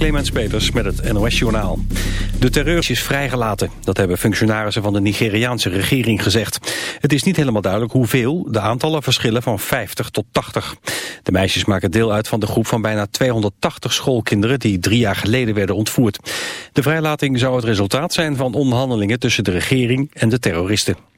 Clemens Peters met het NOS-journaal. De terreur is vrijgelaten. Dat hebben functionarissen van de Nigeriaanse regering gezegd. Het is niet helemaal duidelijk hoeveel. De aantallen verschillen van 50 tot 80. De meisjes maken deel uit van de groep van bijna 280 schoolkinderen... die drie jaar geleden werden ontvoerd. De vrijlating zou het resultaat zijn van onderhandelingen... tussen de regering en de terroristen.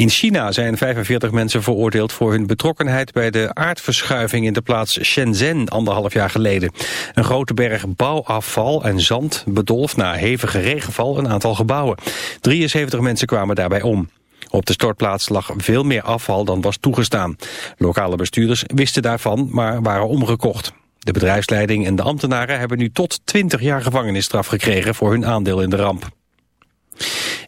In China zijn 45 mensen veroordeeld voor hun betrokkenheid bij de aardverschuiving in de plaats Shenzhen anderhalf jaar geleden. Een grote berg bouwafval en zand bedolf na hevige regenval een aantal gebouwen. 73 mensen kwamen daarbij om. Op de stortplaats lag veel meer afval dan was toegestaan. Lokale bestuurders wisten daarvan, maar waren omgekocht. De bedrijfsleiding en de ambtenaren hebben nu tot 20 jaar gevangenisstraf gekregen voor hun aandeel in de ramp.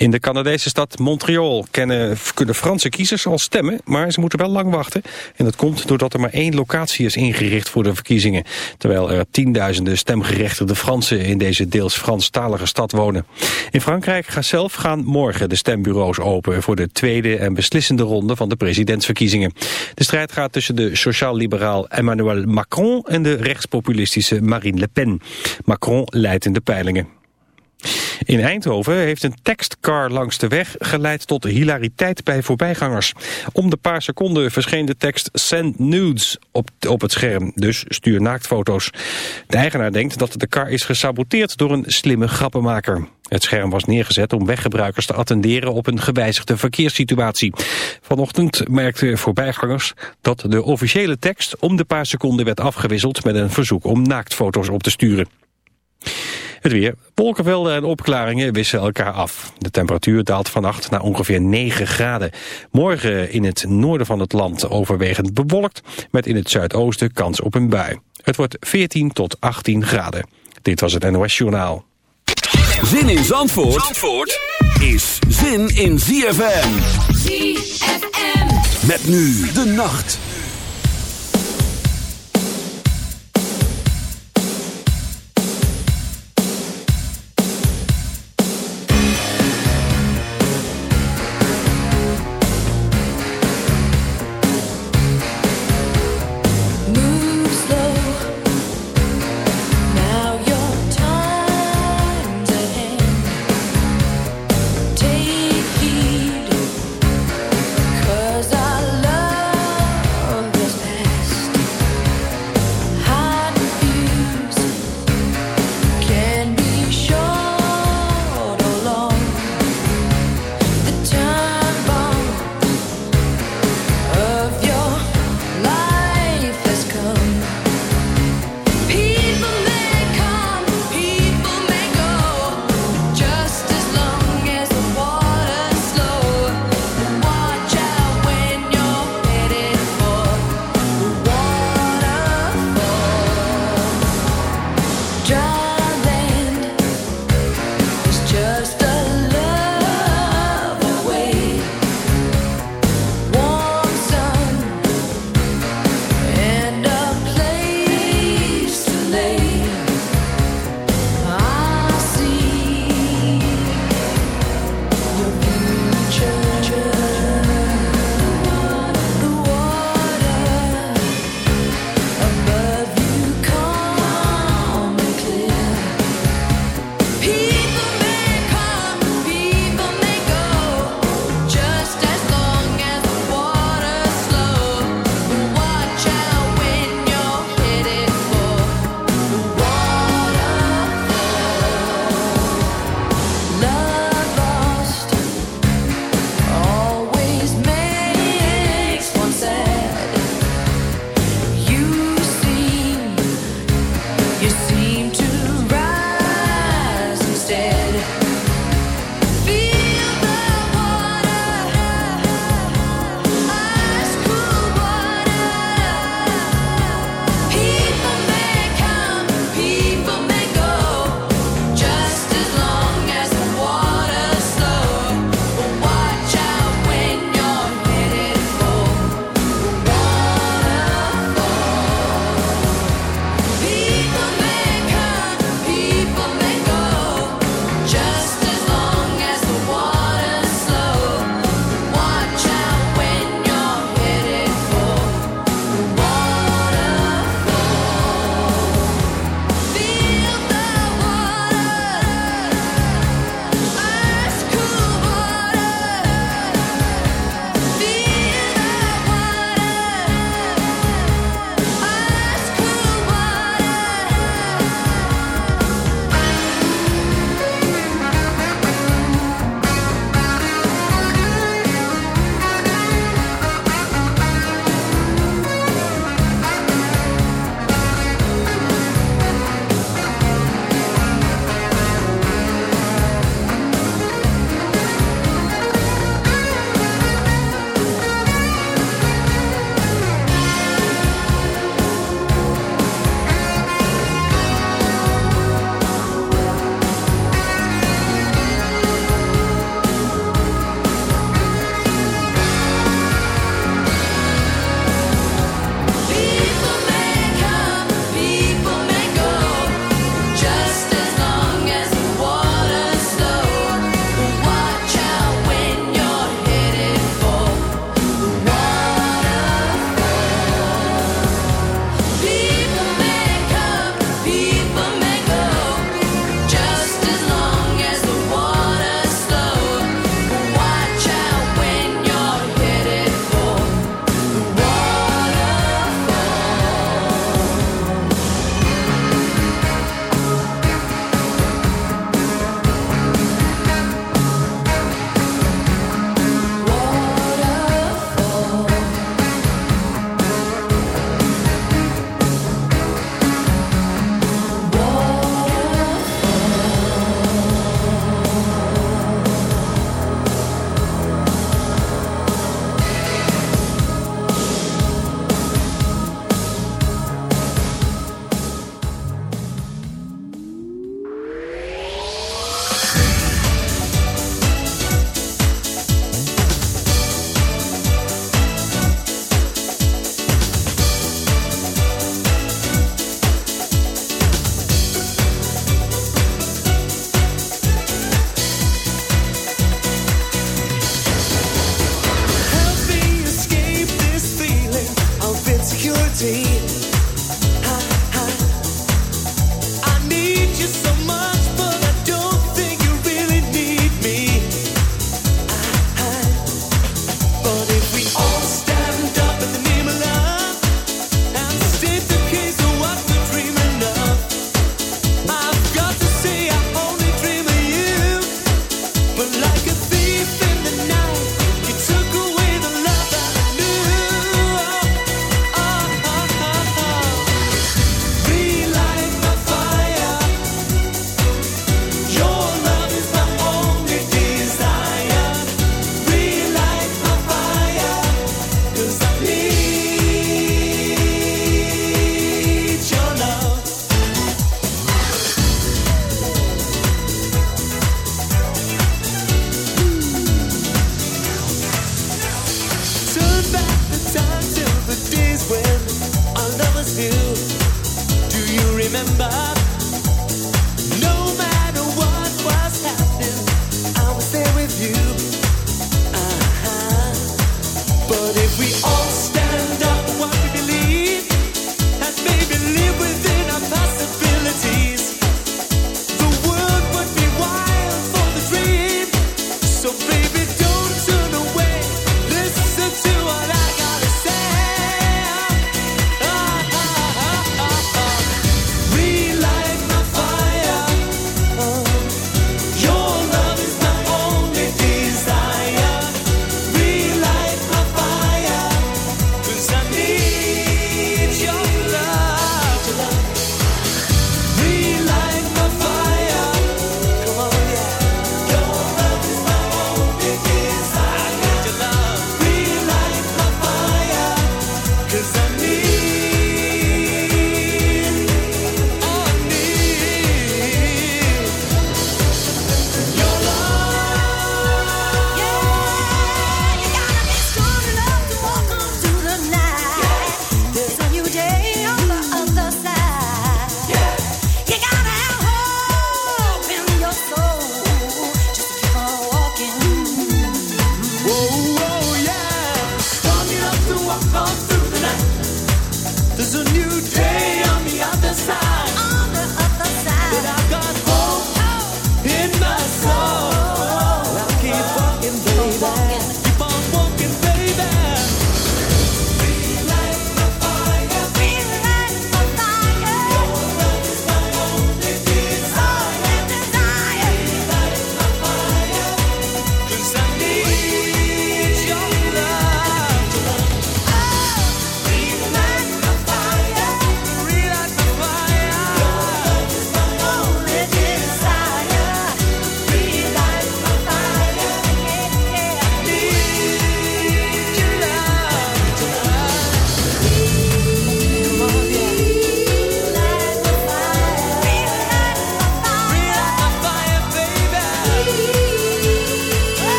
In de Canadese stad Montreal kunnen Franse kiezers al stemmen, maar ze moeten wel lang wachten. En dat komt doordat er maar één locatie is ingericht voor de verkiezingen. Terwijl er tienduizenden stemgerechtigde Fransen in deze deels Franstalige stad wonen. In Frankrijk zelf gaan morgen de stembureaus open voor de tweede en beslissende ronde van de presidentsverkiezingen. De strijd gaat tussen de sociaal-liberaal Emmanuel Macron en de rechtspopulistische Marine Le Pen. Macron leidt in de peilingen. In Eindhoven heeft een tekstcar langs de weg geleid tot hilariteit bij voorbijgangers. Om de paar seconden verscheen de tekst Send Nudes op, op het scherm, dus stuur naaktfoto's. De eigenaar denkt dat de car is gesaboteerd door een slimme grappenmaker. Het scherm was neergezet om weggebruikers te attenderen op een gewijzigde verkeerssituatie. Vanochtend merkten voorbijgangers dat de officiële tekst om de paar seconden werd afgewisseld met een verzoek om naaktfoto's op te sturen. Het weer. Wolkenvelden en opklaringen wisselen elkaar af. De temperatuur daalt vannacht naar ongeveer 9 graden. Morgen in het noorden van het land overwegend bewolkt... met in het zuidoosten kans op een bui. Het wordt 14 tot 18 graden. Dit was het NOS Journaal. Zin in Zandvoort, Zandvoort is zin in ZFM. ZFM. Met nu de nacht.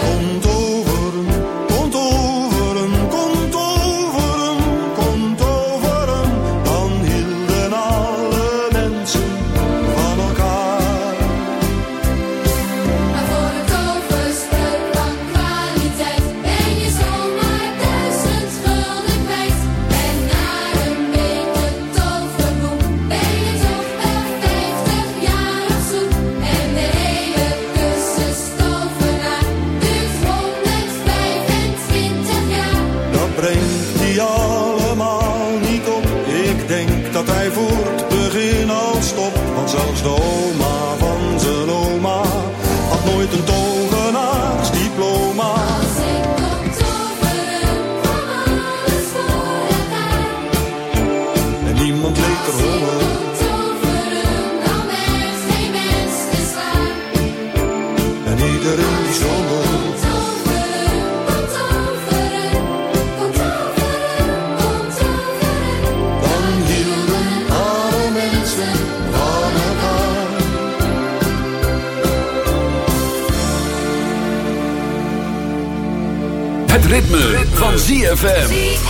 Dan Ritme, van ZFM.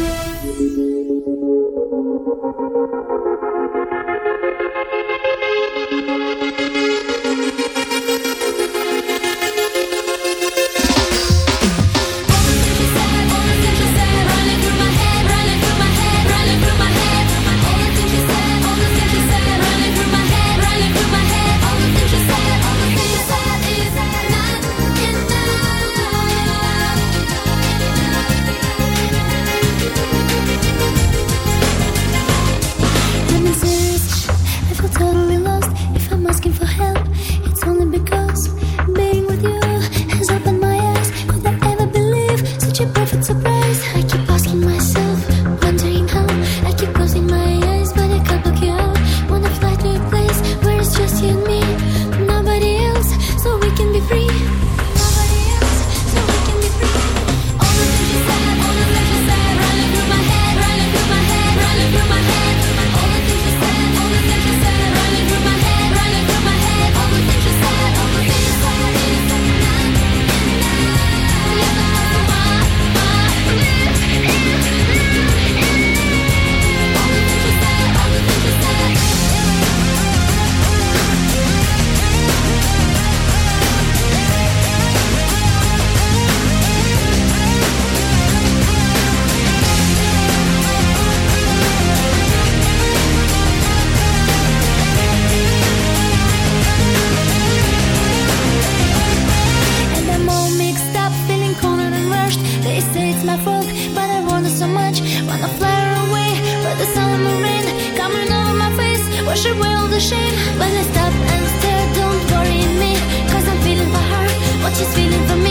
pressure, the shame When I stop and stare, don't worry me Cause I'm feeling for her, what she's feeling for me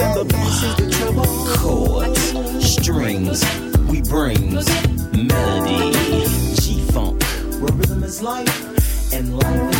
in the treble chords, strings. We bring melody, G funk, where rhythm is life and life.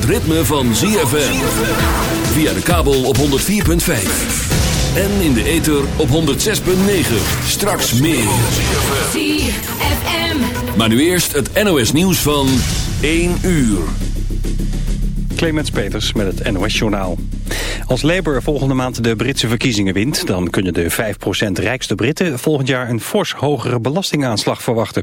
Het ritme van ZFM. Via de kabel op 104.5. En in de ether op 106.9. Straks meer. ZFM. Maar nu eerst het NOS nieuws van 1 uur. Clemens Peters met het NOS-journaal. Als Labour volgende maand de Britse verkiezingen wint... dan kunnen de 5% rijkste Britten volgend jaar een fors hogere belastingaanslag verwachten.